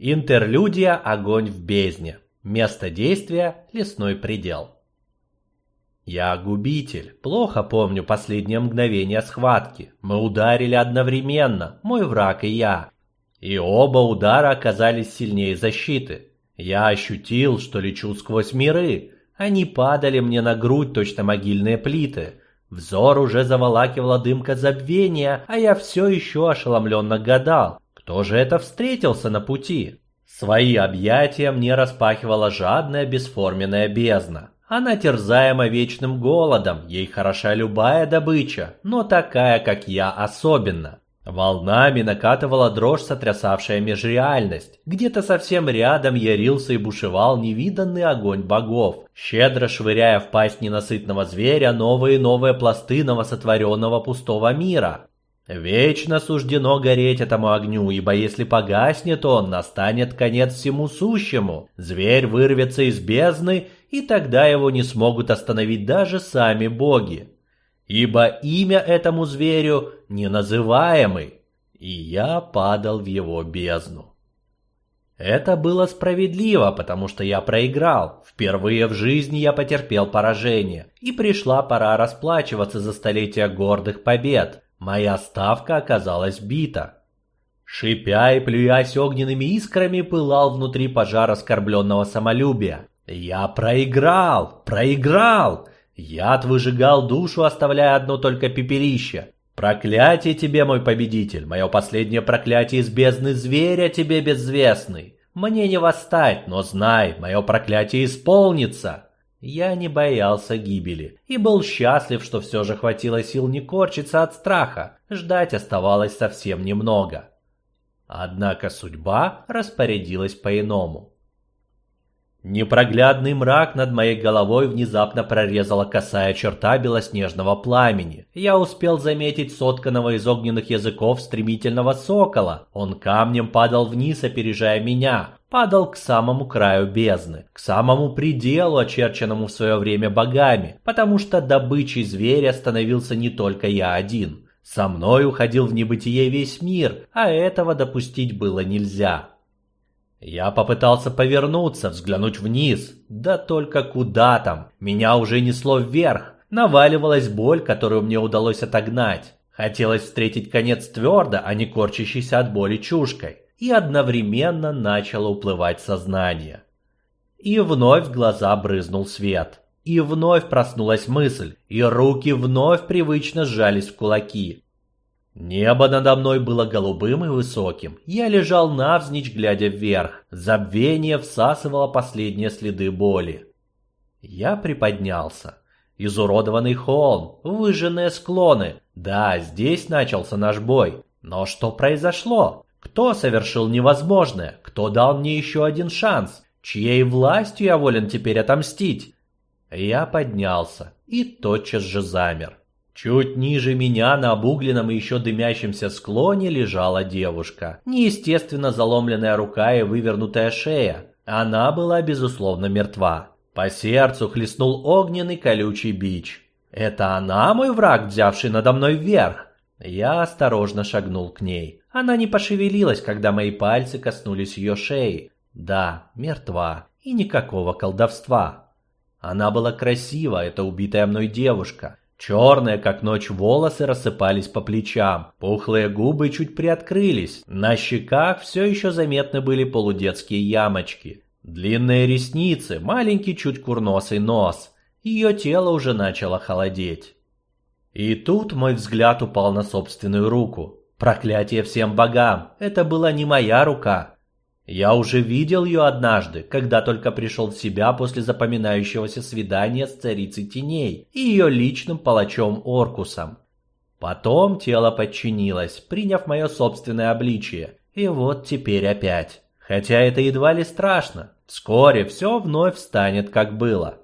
Интерлюдия «Огонь в бездне». Место действия – лесной предел. Я губитель. Плохо помню последнее мгновение схватки. Мы ударили одновременно, мой враг и я. И оба удара оказались сильнее защиты. Я ощутил, что лечу сквозь миры. Они падали мне на грудь точно могильные плиты. Взор уже заволакивала дымка забвения, а я все еще ошеломленно гадал, кто же это встретился на пути? Свои объятия мне распахивала жадная бесформенная бездна. Она терзаема вечным голодом, ей хороша любая добыча, но такая, как я, особенно. Волнами накатывала дрожь, сотрясавшая межреальность. Где-то совсем рядом ярился и бушевал невиданный огонь богов, щедро швыряя в пасть ненасытного зверя новые и новые пласты новосотворенного пустого мира. Вечно суждено гореть этому огню, ибо если погаснет он, настанет конец всему сущему. Зверь вырвется из бездны, и тогда его не смогут остановить даже сами боги. Ибо имя этому зверю неназываемый, и я падал в его бездну. Это было справедливо, потому что я проиграл. Впервые в жизни я потерпел поражение, и пришла пора расплачиваться за столетия гордых побед. Моя ставка оказалась бита. Шипя и плюясь огненными искрами, пылал внутри пожар оскорбленного самолюбия. Я проиграл, проиграл! Яд выжигал душу, оставляя одно только пепелище. Проклятие тебе, мой победитель, мое последнее проклятие из бездны зверя тебе безвестный. Мне не восстать, но знай, мое проклятие исполнится. Я не боялся гибели и был счастлив, что все же хватило сил не корчиться от страха, ждать оставалось совсем немного. Однако судьба распорядилась по-иному. Непроглядный мрак над моей головой внезапно прорезала косая черта белоснежного пламени. Я успел заметить сотканного из огненных языков стремительного сокола. Он камнем падал вниз, опережая меня, падал к самому краю бездны, к самому пределу, очерченному в свое время богами, потому что добычей зверя становился не только я один. Со мной уходил в небытие весь мир, а этого допустить было нельзя. Я попытался повернуться, взглянуть вниз. Да только куда там? Меня уже несло вверх. Наваливалась боль, которую мне удалось отогнать. Хотелось встретить конец твердо, а не корчащийся от боли чушкой. И одновременно начало уплывать сознание. И вновь в глаза брызнул свет. И вновь проснулась мысль, и руки вновь привычно сжались в кулаки. Небо надо мной было голубым и высоким. Я лежал навзничь, глядя вверх. Забвение всасывало последние следы боли. Я приподнялся. Изуродованный холм, выжженные склоны. Да, здесь начался наш бой. Но что произошло? Кто совершил невозможное? Кто дал мне еще один шанс? Чьей властью я волен теперь отомстить? Я поднялся и тотчас же замер. Чуть ниже меня на обугленном и еще дымящемся склоне лежала девушка. Неестественно заломленная рука и вывернутая шея. Она была, безусловно, мертва. По сердцу хлестнул огненный колючий бич. «Это она, мой враг, взявший надо мной вверх?» Я осторожно шагнул к ней. Она не пошевелилась, когда мои пальцы коснулись ее шеи. Да, мертва. И никакого колдовства. Она была красива, эта убитая мной девушка. Черные, как ночь, волосы рассыпались по плечам, пухлые губы чуть приоткрылись, на щеках все еще заметны были полудетские ямочки. Длинные ресницы, маленький чуть курносый нос. Ее тело уже начало холодеть. И тут мой взгляд упал на собственную руку. Проклятие всем богам! Это была не моя рука, я уже видел ее однажды, когда только пришел в себя после запоминающегося свидания с царицей теней и ее личным палачом Оркусом. Потом тело подчинилось, приняв мое собственное обличие. И вот теперь опять. Хотя это едва ли страшно. Вскоре все вновь станет, как было.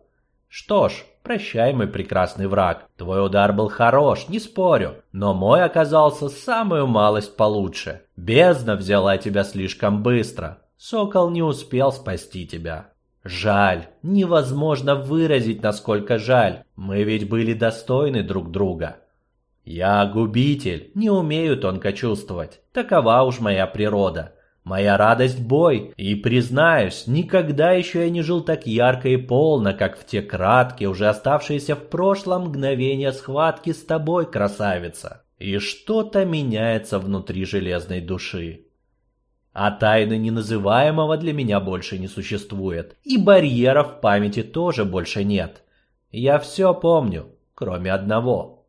Что ж, прощай, мой прекрасный враг. Твой удар был хорош, не спорю, но мой оказался самую малость получше. Бездна взяла тебя слишком быстро. Сокол не успел спасти тебя. Жаль, невозможно выразить, насколько жаль. Мы ведь были достойны друг друга. Я губитель, не умею тонко чувствовать. Такова уж моя природа. Моя радость – бой, и, признаюсь, никогда еще я не жил так ярко и полно, как в те краткие, уже оставшиеся в прошлом мгновения схватки с тобой, красавица. И что-то меняется внутри железной души. А тайны неназываемого для меня больше не существует, и барьеров в памяти тоже больше нет. Я все помню, кроме одного.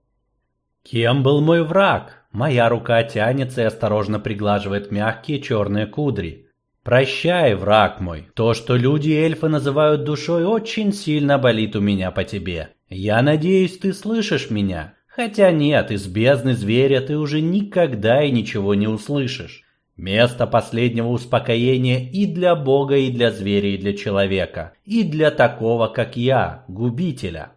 Кем был мой враг? Моя рука тянется и осторожно приглаживает мягкие черные кудри. Прощай, враг мой. То, что люди и эльфы называют душой, очень сильно болит у меня по тебе. Я надеюсь, ты слышишь меня. Хотя нет, из бездны зверя ты уже никогда и ничего не услышишь. Место последнего успокоения и для Бога, и для зверя, и для человека, и для такого, как я, губителя.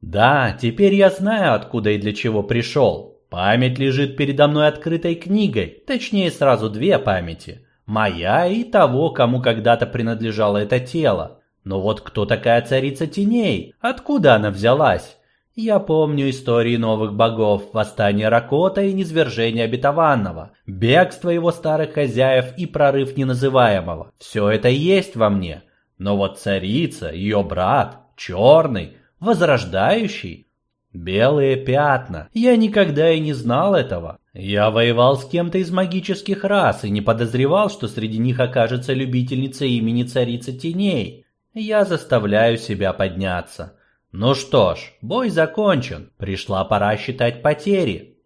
Да, теперь я знаю, откуда и для чего пришел. Память лежит передо мной открытой книгой, точнее сразу две памяти. Моя и того, кому когда-то принадлежало это тело. Но вот кто такая царица теней? Откуда она взялась? Я помню истории новых богов, восстание Ракота и низвержение обетованного, бегство его старых хозяев и прорыв неназываемого. Все это есть во мне. Но вот царица, ее брат, черный, возрождающий, Белые пятна. Я никогда и не знал этого. Я воевал с кем-то из магических рас и не подозревал, что среди них окажется любительница имени царицы теней. Я заставляю себя подняться. Ну что ж, бой закончен. Пришла пора считать потери.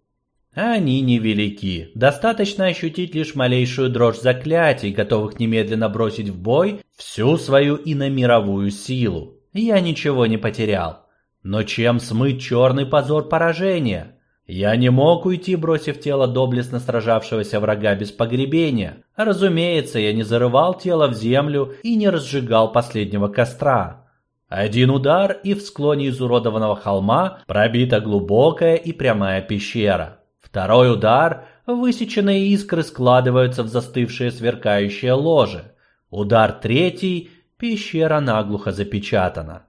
Они невелики. Достаточно ощутить лишь малейшую дрожь заклятий, готовых немедленно бросить в бой всю свою иномировую силу. Я ничего не потерял. Но чем смыть черный позор поражения? Я не мог уйти, бросив тело доблестно сражавшегося врага без погребения. Разумеется, я не зарывал тело в землю и не разжигал последнего костра. Один удар, и в склоне изуродованного холма пробита глубокая и прямая пещера. Второй удар, высеченные искры складываются в застывшее сверкающее ложе. Удар третий, пещера наглухо запечатана.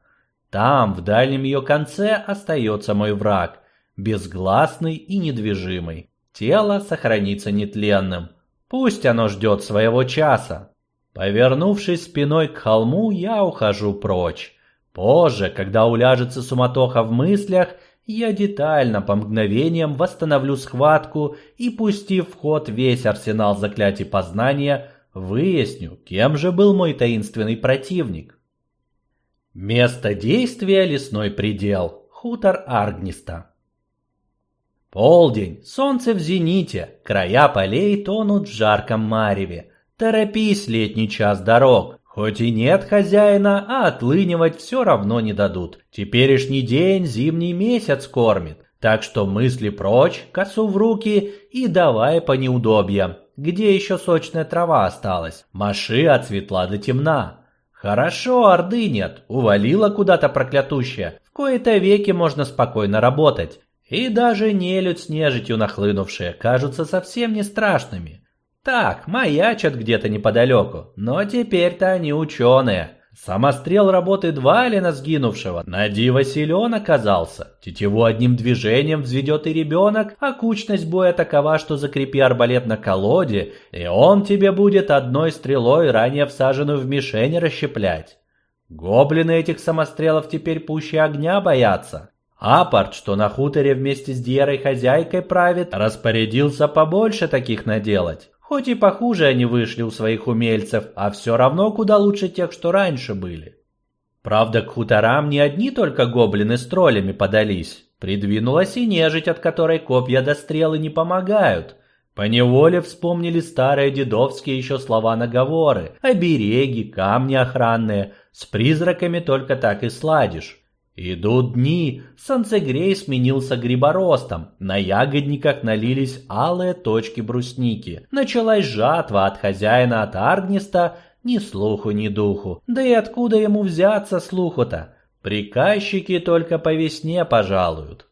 Там, в дальнем ее конце, остается мой враг, безгласный и недвижимый. Тело сохранится нетленным. Пусть оно ждет своего часа. Повернувшись спиной к холму, я ухожу прочь. Позже, когда уляжется суматоха в мыслях, я детально по мгновениям восстановлю схватку и, пустив в ход весь арсенал заклятий познания, выясню, кем же был мой таинственный противник. Место действия – лесной предел. Хутор Аргниста. Полдень, солнце в зените, края полей тонут в жарком мареве. Торопись, летний час дорог. Хоть и нет хозяина, а отлынивать все равно не дадут. Теперешний день зимний месяц кормит. Так что мысли прочь, косу в руки и давай по неудобьям. Где еще сочная трава осталась? Маши от светла до темна. Хорошо, Орды нет, увалила куда-то проклятущая. В кои-то веки можно спокойно работать. И даже нелюдь с нежитью нахлынувшие кажутся совсем не страшными. Так, маячат где-то неподалеку, но теперь-то они ученые. Самострел работы два Элена сгинувшего, на диво силен оказался. Тетиву одним движением взведет и ребенок, а кучность боя такова, что закрепи арбалет на колоде, и он тебе будет одной стрелой ранее всаженную в мишень расщеплять. Гоблины этих самострелов теперь пуще огня боятся. Апорт, что на хуторе вместе с Дьерой хозяйкой правит, распорядился побольше таких наделать. Хоть и похуже они вышли у своих умельцев, а все равно куда лучше тех, что раньше были. Правда, к хуторам не одни только гоблины с троллями подались. Придвинулась и нежить, от которой копья до стрелы не помогают. Поневоле вспомнили старые дедовские еще слова-наговоры, обереги, камни охранные. С призраками только так и сладишь. Идут дни, солнцегрей сменился гриборостом, на ягодниках налились алые точки брусники. Началась жатва от хозяина от Аргниста, ни слуху, ни духу. Да и откуда ему взяться слуху-то? Приказчики только по весне пожалуют.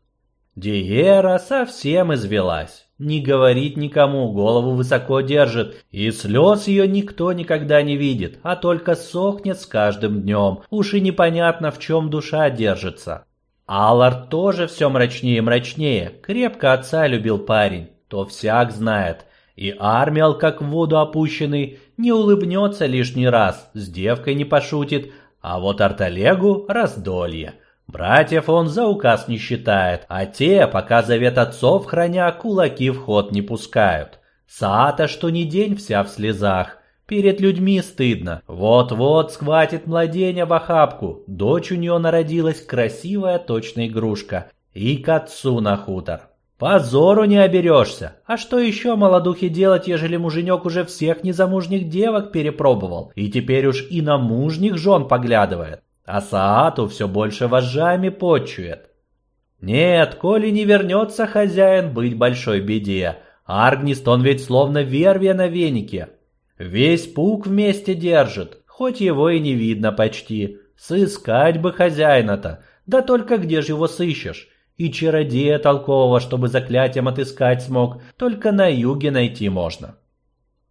Диера совсем извелась. Не говорит никому, голову высоко держит, и слез ее никто никогда не видит, а только сохнет с каждым днем. Уж и непонятно, в чем душа держится. Аллард тоже все мрачнее и мрачнее. Крепко отца любил парень, то всяк знает. И Армиал, как в воду опущенный, не улыбнется лишний раз, с девкой не пошутит, а вот Арталегу раздолье. Братьев он за указ не считает, а те, пока завет отцов храня, кулаки в ход не пускают. Саата что ни день вся в слезах. Перед людьми стыдно. Вот-вот схватит младенья в охапку. Дочь у нее народилась красивая точная игрушка. И к отцу на хутор. Позору не оберешься. А что еще молодухе делать, ежели муженек уже всех незамужних девок перепробовал, и теперь уж и на мужних жен поглядывает, а Саату все больше вожжами почует. Нет, коли не вернется хозяин, быть большой беде. Аргнист он ведь словно вервия на венике. Весь пук вместе держит, хоть его и не видно почти. Сыскать бы хозяина-то, да только где же его сыщешь? И чародея толкового, чтобы заклятием отыскать смог, только на юге найти можно.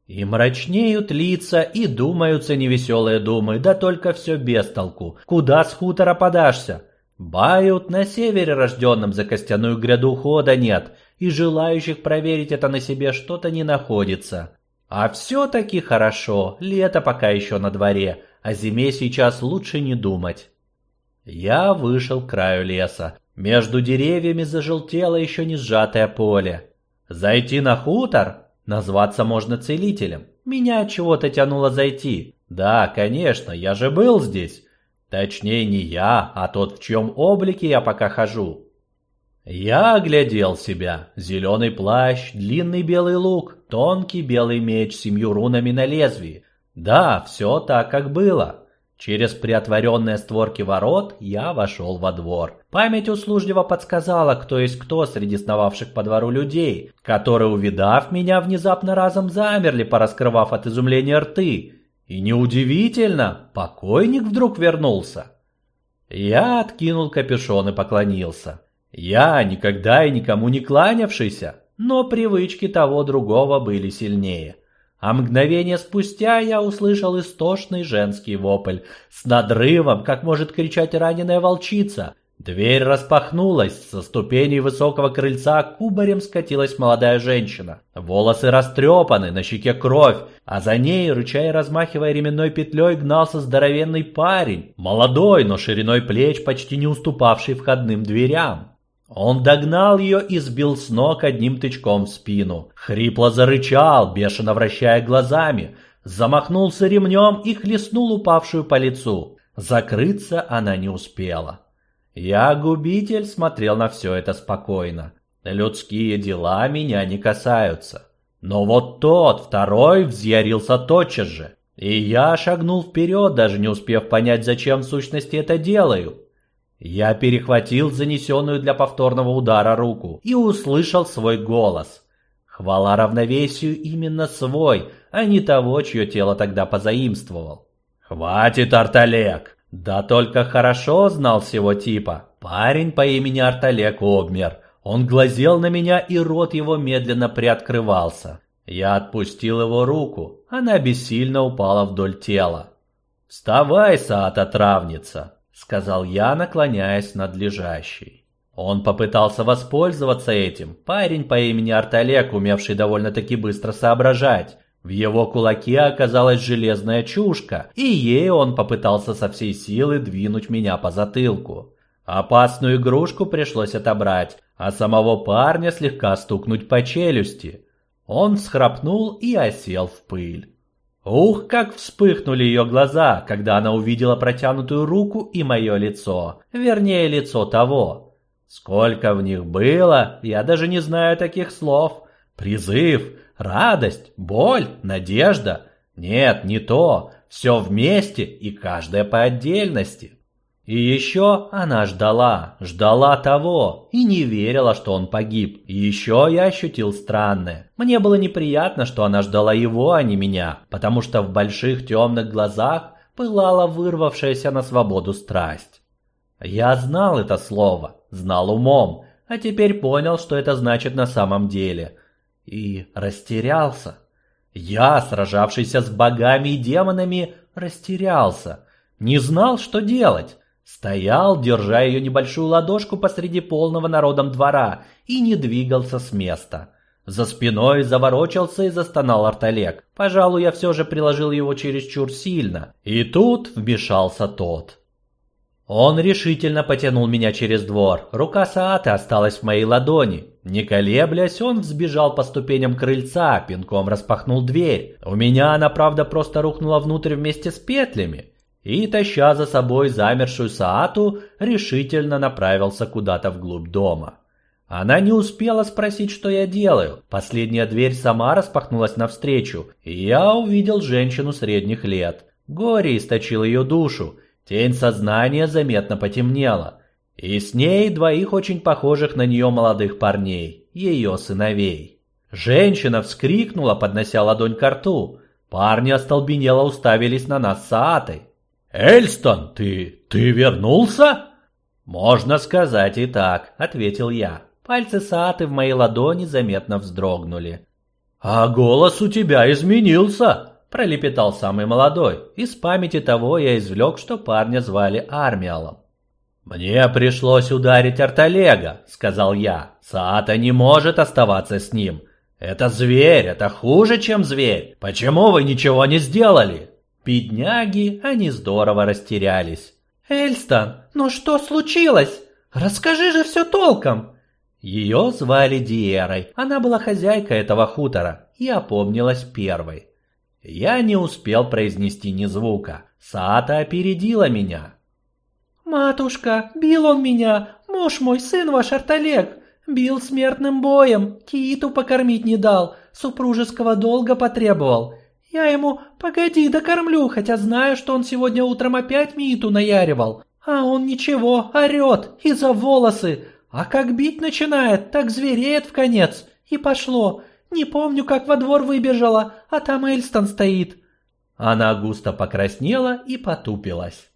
И мрачнеют лица, и думаются невеселые думы, да только все без толку. Куда с хутора подашься? Бают на севере рожденном за костяную гряду хода нет, и желающих проверить это на себе что-то не находится. А все-таки хорошо, лето пока еще на дворе, о зиме сейчас лучше не думать. Я вышел к краю леса. Между деревьями зажелтело еще не сжатое поле. Зайти на хутор? Назваться можно целителем. Меня чего-то тянуло зайти. Да, конечно, я же был здесь. Точнее, не я, а тот, в чьем облике я пока хожу. Я оглядел себя. Зеленый плащ, длинный белый лук, тонкий белый меч с семью рунами на лезвии. Да, все так, как было. Через приотворенные створки ворот я вошел во двор. Память услужливо подсказала, кто есть кто среди сновавших по двору людей, которые, увидав меня, внезапно разом замерли, пораскрывав от изумления рты. И неудивительно, покойник вдруг вернулся. Я откинул капюшон и поклонился. Я никогда и никому не кланявшийся, но привычки того другого были сильнее а мгновение спустя я услышал истошный женский вопль с надрывом, как может кричать раненая волчица. Дверь распахнулась, со ступеней высокого крыльца кубарем скатилась молодая женщина. Волосы растрепаны, на щеке кровь, а за ней, рыча и размахивая ременной петлей, гнался здоровенный парень, молодой, но шириной плеч почти не уступавший входным дверям. Он догнал ее и сбил с ног одним тычком в спину. Хрипло зарычал, бешено вращая глазами, замахнулся ремнем и хлестнул упавшую по лицу. Закрыться она не успела. Я, губитель, смотрел на все это спокойно. Людские дела меня не касаются. Но вот тот, второй, взъярился тотчас же. И я шагнул вперед, даже не успев понять, зачем в сущности это делаю. Я перехватил занесенную для повторного удара руку и услышал свой голос. Хвала равновесию именно свой, а не того, чье тело тогда позаимствовал. «Хватит, Арталек!» Да только хорошо знал всего типа. Парень по имени Арталек обмер. Он глазел на меня, и рот его медленно приоткрывался. Я отпустил его руку. Она бессильно упала вдоль тела. «Вставай, Саата, травница!» Сказал я, наклоняясь над лежащей. Он попытался воспользоваться этим. Парень по имени Арталек, умевший довольно-таки быстро соображать. В его кулаке оказалась железная чушка, и ей он попытался со всей силы двинуть меня по затылку. Опасную игрушку пришлось отобрать, а самого парня слегка стукнуть по челюсти. Он всхрапнул и осел в пыль. Ух, как вспыхнули ее глаза, когда она увидела протянутую руку и мое лицо, вернее лицо того. Сколько в них было, я даже не знаю таких слов. Призыв, радость, боль, надежда. Нет, не то, все вместе и каждое по отдельности. И еще она ждала, ждала того и не верила, что он погиб. И еще я ощутил странное. Мне было неприятно, что она ждала его, а не меня, потому что в больших темных глазах пылала вырвавшаяся на свободу страсть. Я знал это слово, знал умом, а теперь понял, что это значит на самом деле. И растерялся. Я, сражавшийся с богами и демонами, растерялся. Не знал, что делать. Стоял, держа ее небольшую ладошку посреди полного народом двора и не двигался с места. За спиной заворочался и застонал Арталек. Пожалуй, я все же приложил его чересчур сильно. И тут вмешался тот. Он решительно потянул меня через двор. Рука Сааты осталась в моей ладони. Не колеблясь, он взбежал по ступеням крыльца, пинком распахнул дверь. У меня она, правда, просто рухнула внутрь вместе с петлями. И, таща за собой замершую Саату, решительно направился куда-то вглубь дома. Она не успела спросить, что я делаю. Последняя дверь сама распахнулась навстречу, и я увидел женщину средних лет. Горе источило ее душу, Тень сознания заметно потемнела, и с ней двоих очень похожих на нее молодых парней, ее сыновей. Женщина вскрикнула, поднося ладонь к рту. Парни остолбенело уставились на нас с Аатой. «Эльстон, ты... ты вернулся?» «Можно сказать и так», — ответил я. Пальцы Сааты в моей ладони заметно вздрогнули. «А голос у тебя изменился!» пролепетал самый молодой. Из памяти того я извлек, что парня звали Армиалом. «Мне пришлось ударить Арталега», — сказал я. «Саата не может оставаться с ним. Это зверь, это хуже, чем зверь. Почему вы ничего не сделали?» Бедняги, они здорово растерялись. «Эльстон, ну что случилось? Расскажи же все толком!» Ее звали Диерой, она была хозяйкой этого хутора и опомнилась первой. Я не успел произнести ни звука. Саата опередила меня. «Матушка, бил он меня, муж мой, сын ваш Арталек. Бил смертным боем, киту покормить не дал, супружеского долга потребовал. Я ему «погоди, докормлю», хотя знаю, что он сегодня утром опять Миту наяривал. А он ничего, орет, и за волосы. А как бить начинает, так звереет в конец. И пошло. Не помню, как во двор выбежала, а там Эльстон стоит». Она густо покраснела и потупилась.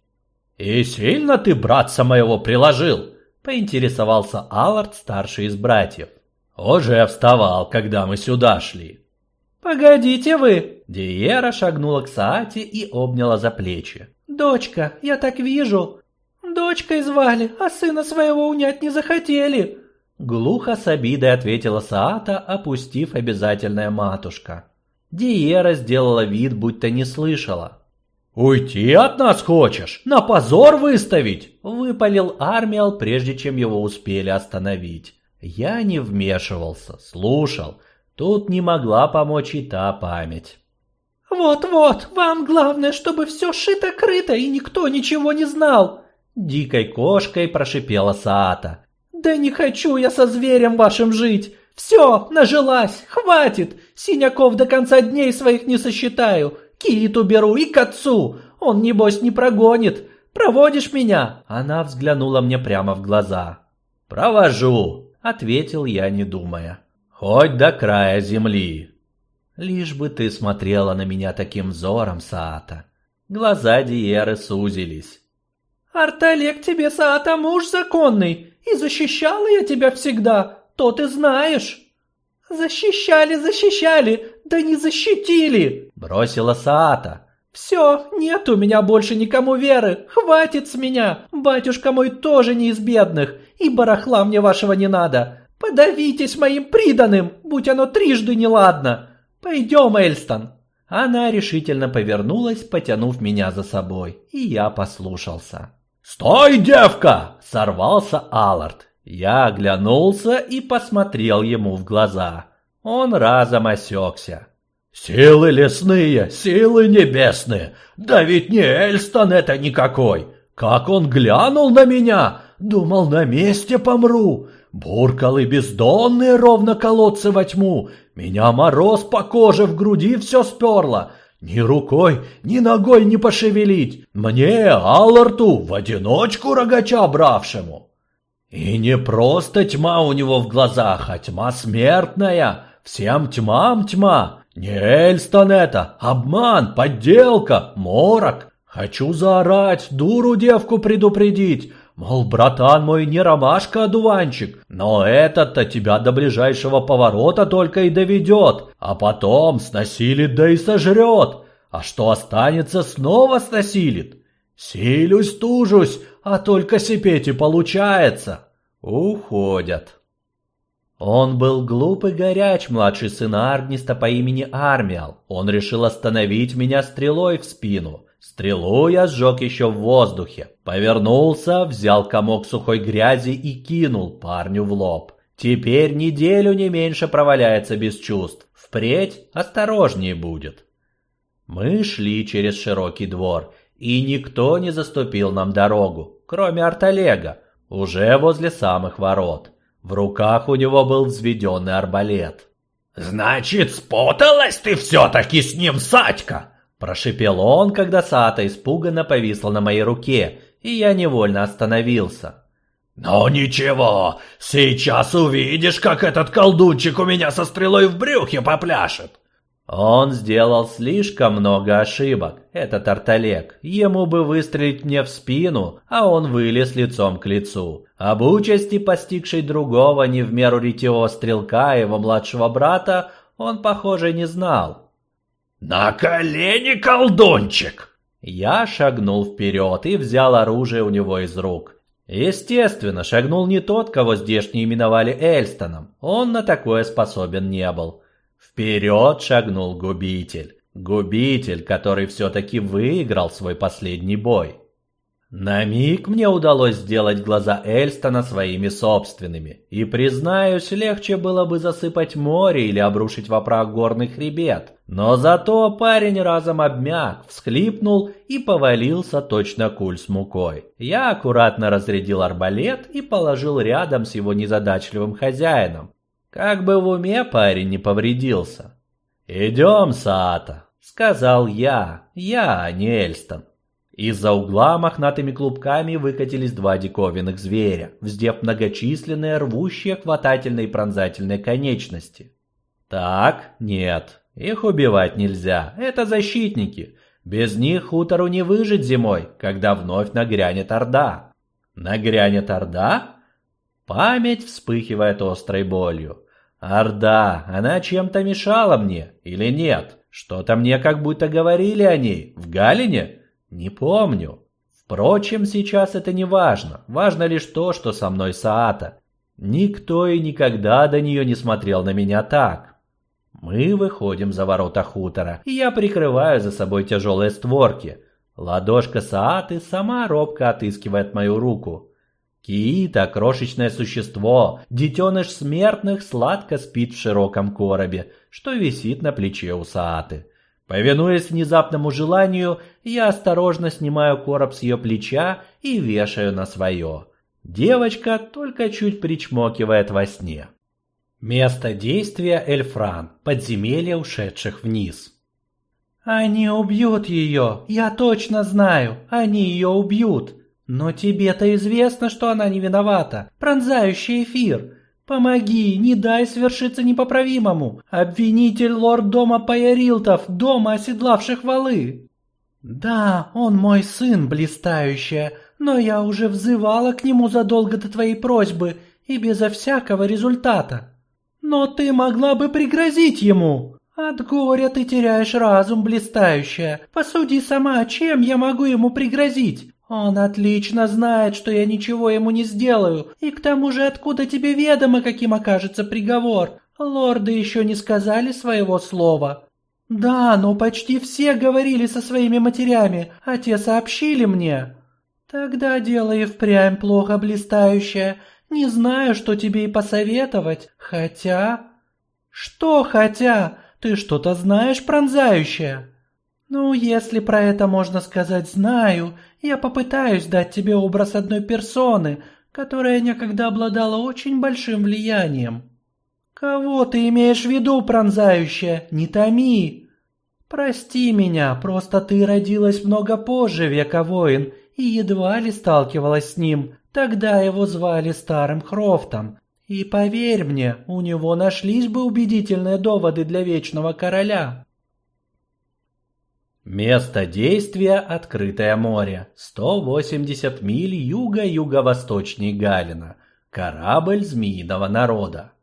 «И сильно ты братца моего приложил?» – поинтересовался Аллард, старший из братьев. «Уже вставал, когда мы сюда шли». «Погодите вы!» Диера шагнула к Саате и обняла за плечи. «Дочка, я так вижу. Дочкой звали, а сына своего унять не захотели. Глухо с обидой ответила Саата, опустив обязательная матушка. Диера сделала вид, будто не слышала. «Уйти от нас хочешь? На позор выставить?» – выпалил Армиал, прежде чем его успели остановить. Я не вмешивался, слушал. Тут не могла помочь и та память. «Вот-вот, вам главное, чтобы все шито-крыто и никто ничего не знал!» Дикой кошкой прошипела Саата. «Да не хочу я со зверем вашим жить! Все, нажилась, хватит! Синяков до конца дней своих не сосчитаю! Киту беру и к отцу! Он, небось, не прогонит! Проводишь меня?» Она взглянула мне прямо в глаза. «Провожу!» — ответил я, не думая. «Хоть до края земли!» «Лишь бы ты смотрела на меня таким взором, Саата!» Глаза Диеры сузились. «Арталек тебе, Саата, муж законный!» И защищала я тебя всегда, то ты знаешь. Защищали, защищали, да не защитили, бросила Саата. Все, нет у меня больше никому веры, хватит с меня. Батюшка мой тоже не из бедных, и барахла мне вашего не надо. Подавитесь моим приданым, будь оно трижды неладно. Пойдем, Эльстон. Она решительно повернулась, потянув меня за собой, и я послушался. «Стой, девка!» – сорвался Аллард. Я оглянулся и посмотрел ему в глаза. Он разом осекся. «Силы лесные, силы небесные! Да ведь не Эльстон это никакой! Как он глянул на меня! Думал, на месте помру! Буркал бездонные ровно колодцы во тьму! Меня мороз по коже в груди все сперло! Ни рукой, ни ногой не пошевелить, мне, Алларту, в одиночку рогача бравшему. И не просто тьма у него в глазах, а тьма смертная, всем тьмам тьма. Не Эльстон это, обман, подделка, морок. Хочу заорать, дуру девку предупредить, Мол, братан мой не ромашка-одуванчик, но этот-то тебя до ближайшего поворота только и доведет, а потом снасилит да и сожрет, а что останется, снова снасилит. Силюсь, тужусь, а только сипеть и получается. Уходят. Он был глуп и горяч, младший сын Аргниста по имени Армиал. Он решил остановить меня стрелой в спину. Стрелу я сжег еще в воздухе. Повернулся, взял комок сухой грязи и кинул парню в лоб. Теперь неделю не меньше проваляется без чувств. Впредь осторожнее будет. Мы шли через широкий двор, и никто не заступил нам дорогу, кроме Арталега, уже возле самых ворот. В руках у него был взведенный арбалет. «Значит, спуталась ты все-таки с ним, Сатька!» Прошипел он, когда Сата испуганно повисла на моей руке, и я невольно остановился. «Ну ничего, сейчас увидишь, как этот колдунчик у меня со стрелой в брюхе попляшет!» Он сделал слишком много ошибок, этот арталек. Ему бы выстрелить мне в спину, а он вылез лицом к лицу. Об участи, постигшей другого не в меру ретивого стрелка его младшего брата, он, похоже, не знал. «На колени, колдунчик!» Я шагнул вперед и взял оружие у него из рук. Естественно, шагнул не тот, кого здешние именовали Эльстоном. Он на такое способен не был. Вперед шагнул губитель. Губитель, который все-таки выиграл свой последний бой. На миг мне удалось сделать глаза Эльстона своими собственными. И, признаюсь, легче было бы засыпать море или обрушить во прах горный хребет. Но зато парень разом обмяк, всхлипнул и повалился точно куль с мукой. Я аккуратно разрядил арбалет и положил рядом с его незадачливым хозяином. Как бы в уме парень не повредился. «Идем, Саата», — сказал я, я, а не Эльстон. Из-за угла мохнатыми клубками выкатились два диковинных зверя, вздев многочисленные рвущие хватательные и пронзательные конечности. Так, нет, их убивать нельзя, это защитники. Без них хутору не выжить зимой, когда вновь нагрянет Орда. Нагрянет Орда? Память вспыхивает острой болью. Орда, она чем-то мешала мне или нет? Что-то мне как будто говорили о ней. В Галине? Не помню. Впрочем, сейчас это не важно. Важно лишь то, что со мной Саата. Никто и никогда до нее не смотрел на меня так. Мы выходим за ворота хутора, и я прикрываю за собой тяжелые створки. Ладошка Сааты сама робко отыскивает мою руку. Киита, крошечное существо, детеныш смертных, сладко спит в широком коробе, что висит на плече у Сааты. Повинуясь внезапному желанию, я осторожно снимаю короб с ее плеча и вешаю на свое. Девочка только чуть причмокивает во сне. Место действия Эльфран, подземелье ушедших вниз. «Они убьют ее, я точно знаю, они ее убьют!» Но тебе-то известно, что она не виновата. Пронзающий эфир. Помоги, не дай свершиться непоправимому. Обвинитель лорд дома Паярилтов, дома оседлавших валы. Да, он мой сын, блистающая, но я уже взывала к нему задолго до твоей просьбы и безо всякого результата. Но ты могла бы пригрозить ему. От горя ты теряешь разум, блистающая. Посуди сама, чем я могу ему пригрозить? Он отлично знает, что я ничего ему не сделаю, и к тому же откуда тебе ведомо, каким окажется приговор? Лорды еще не сказали своего слова. Да, но почти все говорили со своими матерями, а те сообщили мне. Тогда дело и впрямь плохо блистающее. Не знаю, что тебе и посоветовать, хотя... Что хотя? Ты что-то знаешь, пронзающее? Ну, если про это можно сказать «знаю», я попытаюсь дать тебе образ одной персоны, которая некогда обладала очень большим влиянием. Кого ты имеешь в виду, пронзающая? Не томи. Прости меня, просто ты родилась много позже века воин и едва ли сталкивалась с ним. Тогда его звали Старым Хрофтом. И поверь мне, у него нашлись бы убедительные доводы для Вечного Короля. Место действия – открытое море, 180 миль юго-юго-восточнее Галина. Корабль змеиного народа.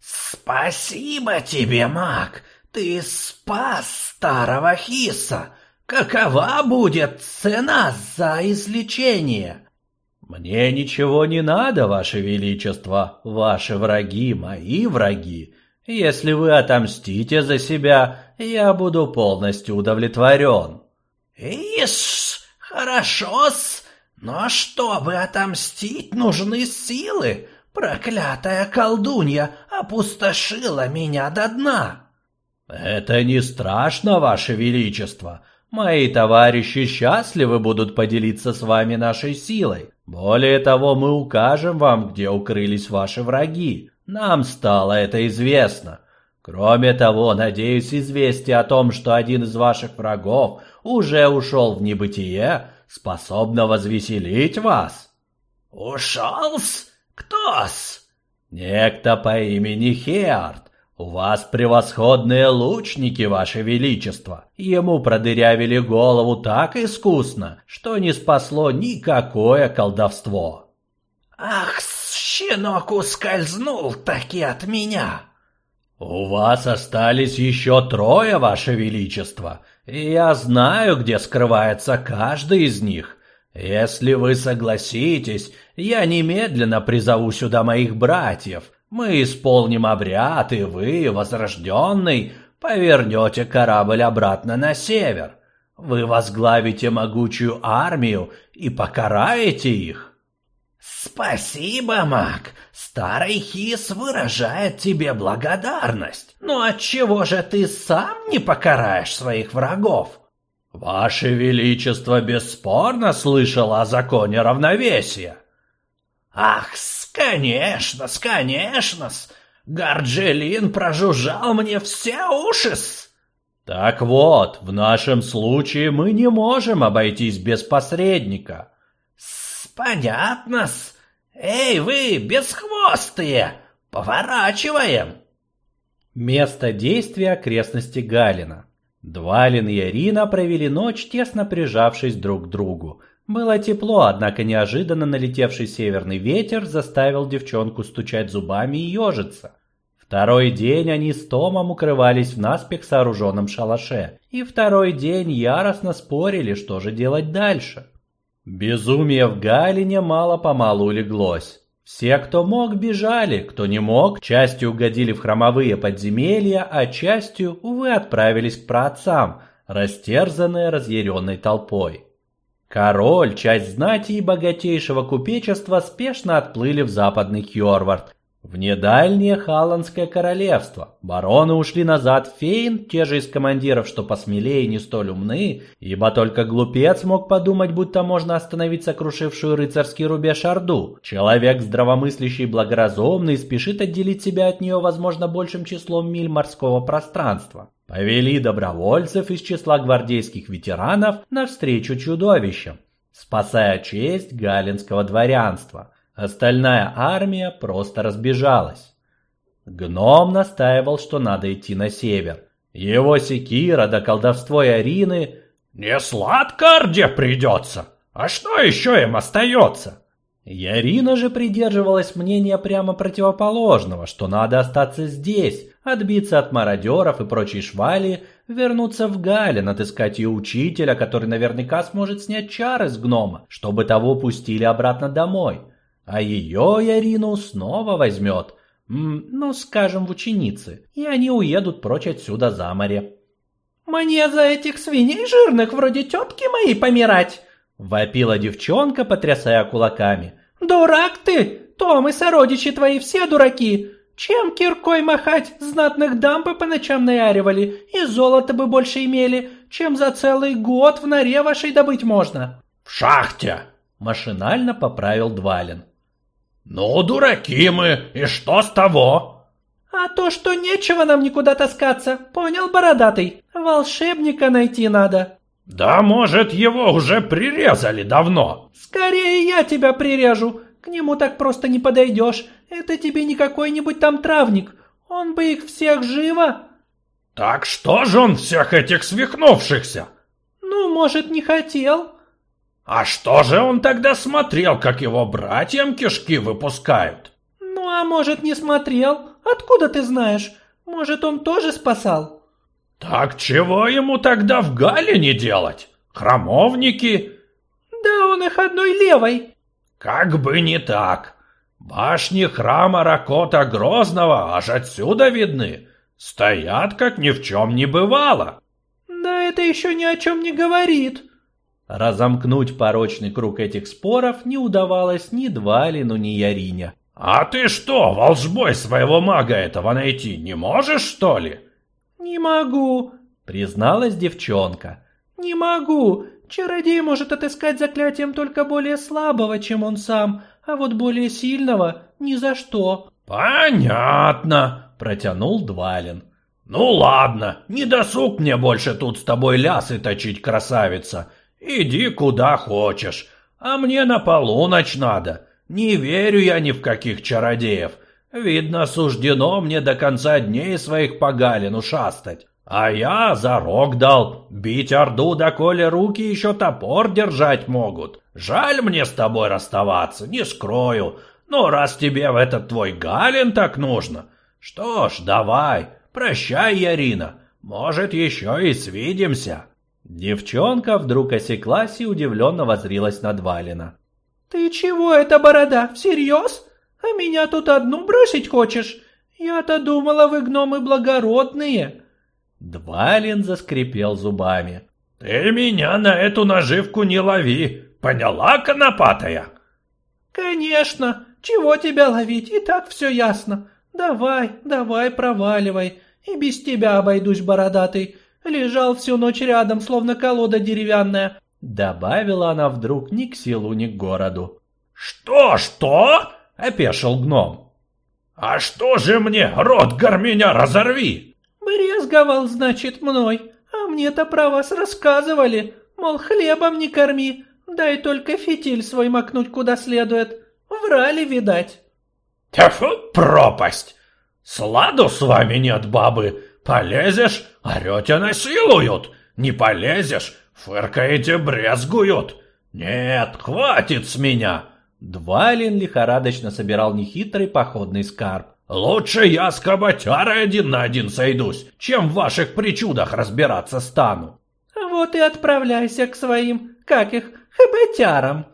«Спасибо тебе, маг! Ты спас старого Хиса! Какова будет цена за излечение?» Мне ничего не надо, ваше величество. Ваши враги мои враги. Если вы отомстите за себя, я буду полностью удовлетворен. Ишь, хорошо-с. Но чтобы отомстить, нужны силы. Проклятая колдунья опустошила меня до дна. Это не страшно, ваше величество. Мои товарищи счастливы будут поделиться с вами нашей силой. Более того, мы укажем вам, где укрылись ваши враги. Нам стало это известно. Кроме того, надеюсь, известие о том, что один из ваших врагов уже ушел в небытие, способно возвеселить вас. Ушел-с? Кто-с? Некто по имени Хеард. У вас превосходные лучники, ваше величество. Ему продырявили голову так искусно, что не спасло никакое колдовство. Ах, щенок ускользнул таки от меня. У вас остались еще трое, ваше величество, и я знаю, где скрывается каждый из них. Если вы согласитесь, я немедленно призову сюда моих братьев. Мы исполним обряд, и вы, возрожденный, повернете корабль обратно на север. Вы возглавите могучую армию и покараете их. Спасибо, маг. Старый Хис выражает тебе благодарность. Но отчего же ты сам не покараешь своих врагов? Ваше величество бесспорно слышало о законе равновесия. Ах, конечно, конечно, Гарджелин прожужжал мне все уши. Так вот, в нашем случае мы не можем обойтись без посредника. Понятно-с. Эй, вы, бесхвостые, поворачиваем. Место действия окрестности Галина. Двалин и Арина провели ночь, тесно прижавшись друг к другу. Было тепло, однако неожиданно налетевший северный ветер заставил девчонку стучать зубами и ежиться. Второй день они с Томом укрывались в наспех сооруженном шалаше, и второй день яростно спорили, что же делать дальше. Безумие в Галине мало-помалу улеглось. Все, кто мог, бежали, кто не мог, частью угодили в хромовые подземелья, а частью, увы, отправились к праотцам, растерзанные разъяренной толпой. Король, часть знати и богатейшего купечества спешно отплыли в западный Хьорвард, в недальнее Халландское королевство бароны ушли назад в Фейн, те же из командиров, что посмелее и не столь умны, ибо только глупец мог подумать, будто можно остановить сокрушившую рыцарский рубеж Орду. Человек здравомыслящий и благоразумный спешит отделить себя от нее, возможно, большим числом миль морского пространства. Повели добровольцев из числа гвардейских ветеранов навстречу чудовищам, спасая честь галинского дворянства – Остальная армия просто разбежалась. Гном настаивал, что надо идти на север. Его секира да колдовство Арины... «Не сладко Орде придется! А что еще им остается?» Ярина же придерживалась мнения прямо противоположного, что надо остаться здесь, отбиться от мародеров и прочей швали, вернуться в Галин, отыскать ее учителя, который наверняка сможет снять чары с гнома, чтобы того пустили обратно домой а ее Ярину снова возьмет, ну, скажем, в ученицы, и они уедут прочь отсюда за море. «Мне за этих свиней жирных вроде тетки моей помирать!» — вопила девчонка, потрясая кулаками. «Дурак ты! Том и сородичи твои все дураки! Чем киркой махать, знатных дам бы по ночам наяривали, и золото бы больше имели, чем за целый год в норе вашей добыть можно!» «В шахте!» — машинально поправил Двалин. «Ну, дураки мы, и что с того?» «А то, что нечего нам никуда таскаться, понял, бородатый? Волшебника найти надо». «Да, может, его уже прирезали давно». «Скорее я тебя прирежу. К нему так просто не подойдешь. Это тебе не какой-нибудь там травник. Он бы их всех живо...» «Так что же он всех этих свихнувшихся?» «Ну, может, не хотел». А что же он тогда смотрел, как его братьям кишки выпускают? Ну, а может, не смотрел? Откуда ты знаешь? Может, он тоже спасал? Так чего ему тогда в Гале не делать? Храмовники? Да он их одной левой. Как бы не так. Башни храма Ракота Грозного аж отсюда видны. Стоят, как ни в чем не бывало. Да это еще ни о чем не говорит. Разомкнуть порочный круг этих споров не удавалось ни Двалину, ни Ярине. «А ты что, волжбой своего мага этого найти не можешь, что ли?» «Не могу», — призналась девчонка. «Не могу. Чародей может отыскать заклятием только более слабого, чем он сам, а вот более сильного ни за что». «Понятно», — протянул Двалин. «Ну ладно, не досуг мне больше тут с тобой лясы точить, красавица. Иди куда хочешь, а мне на полуночь надо. Не верю я ни в каких чародеев. Видно, суждено мне до конца дней своих погалин ушастать. А я за рог дал, бить орду, доколе руки еще топор держать могут. Жаль мне с тобой расставаться, не скрою. Но раз тебе в этот твой галин так нужно, что ж, давай, прощай, Ярина, может, еще и свидимся. Девчонка вдруг осеклась и удивленно возрилась на Двалина. «Ты чего это, борода, всерьез? А меня тут одну бросить хочешь? Я-то думала, вы гномы благородные!» Двалин заскрипел зубами. «Ты меня на эту наживку не лови, поняла, конопатая?» «Конечно! Чего тебя ловить, и так все ясно. Давай, давай, проваливай, и без тебя обойдусь, бородатый. Лежал всю ночь рядом, словно колода деревянная. Добавила она вдруг ни к селу, ни к городу. «Что-что?» — опешил гном. «А что же мне, рот горменя разорви!» «Брезговал, значит, мной, а мне-то про вас рассказывали, мол, хлебом не корми, дай только фитиль свой макнуть куда следует. Врали, видать». «Тьфу, пропасть! Сладу с вами нет, бабы, полезешь, орете насилуют, не полезешь, «Фыркаете, брезгуют! Нет, хватит с меня!» Двалин лихорадочно собирал нехитрый походный скарб. «Лучше я с каботярой один на один сойдусь, чем в ваших причудах разбираться стану!» «Вот и отправляйся к своим, как их, хоботярам!»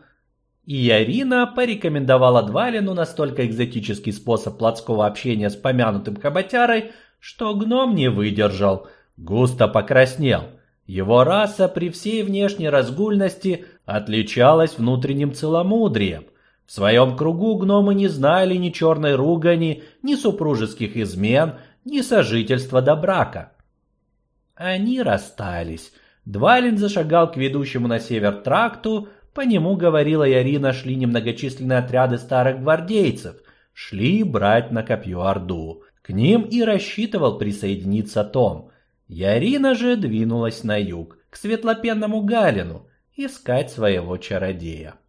И Ярина порекомендовала Двалину настолько экзотический способ плотского общения с помянутым хоботярой, что гном не выдержал, густо покраснел – его раса при всей внешней разгульности отличалась внутренним целомудрием. В своем кругу гномы не знали ни черной ругани, ни супружеских измен, ни сожительства до брака. Они расстались. Двалин зашагал к ведущему на север тракту, по нему, говорила Ярина, шли немногочисленные отряды старых гвардейцев, шли брать на копье Орду. К ним и рассчитывал присоединиться Том. Ярина же двинулась на юг, к светлопенному Галину, искать своего чародея.